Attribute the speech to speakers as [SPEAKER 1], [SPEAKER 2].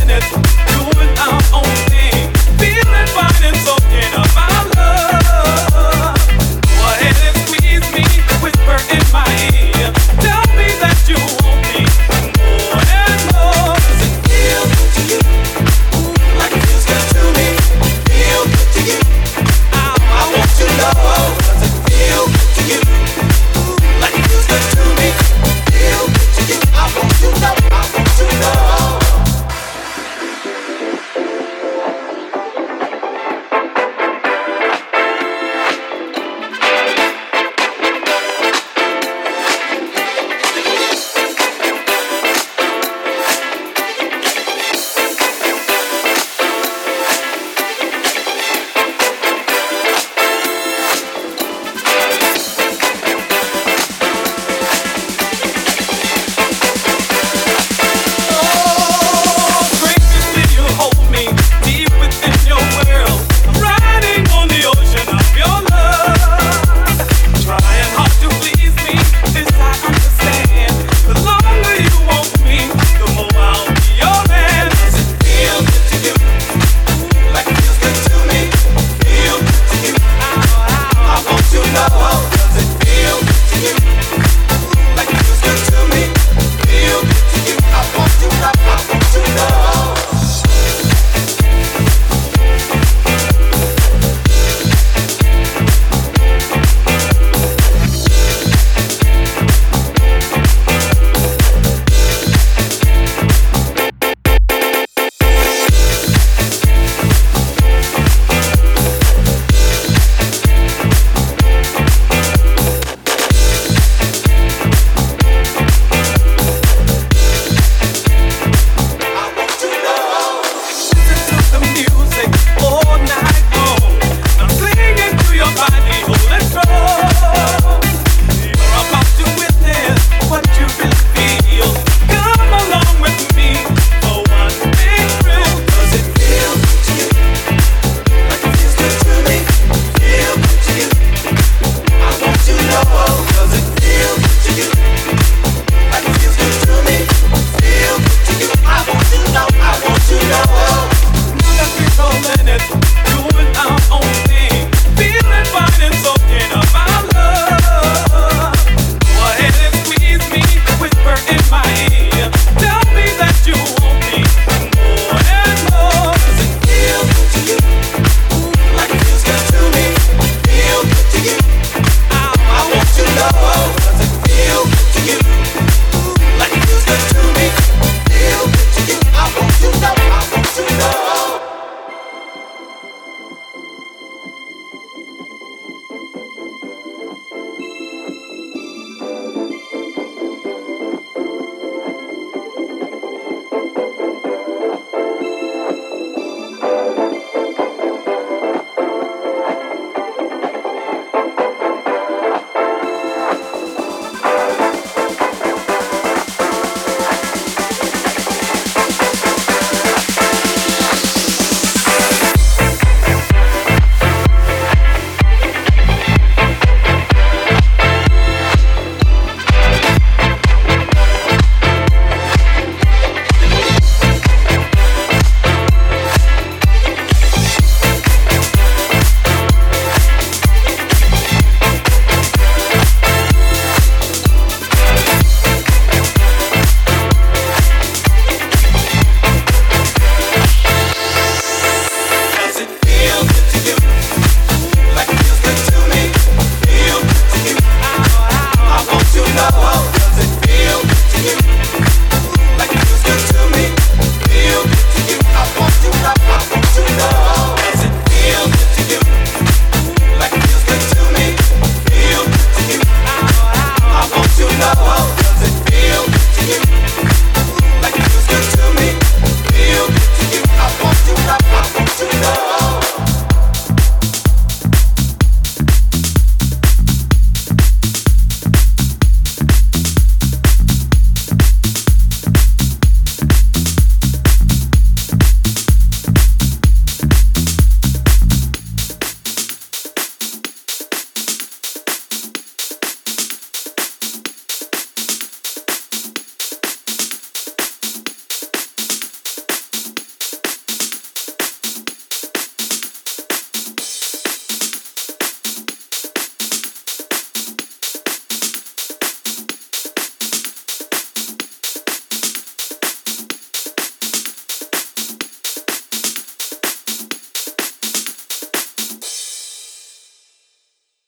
[SPEAKER 1] minute.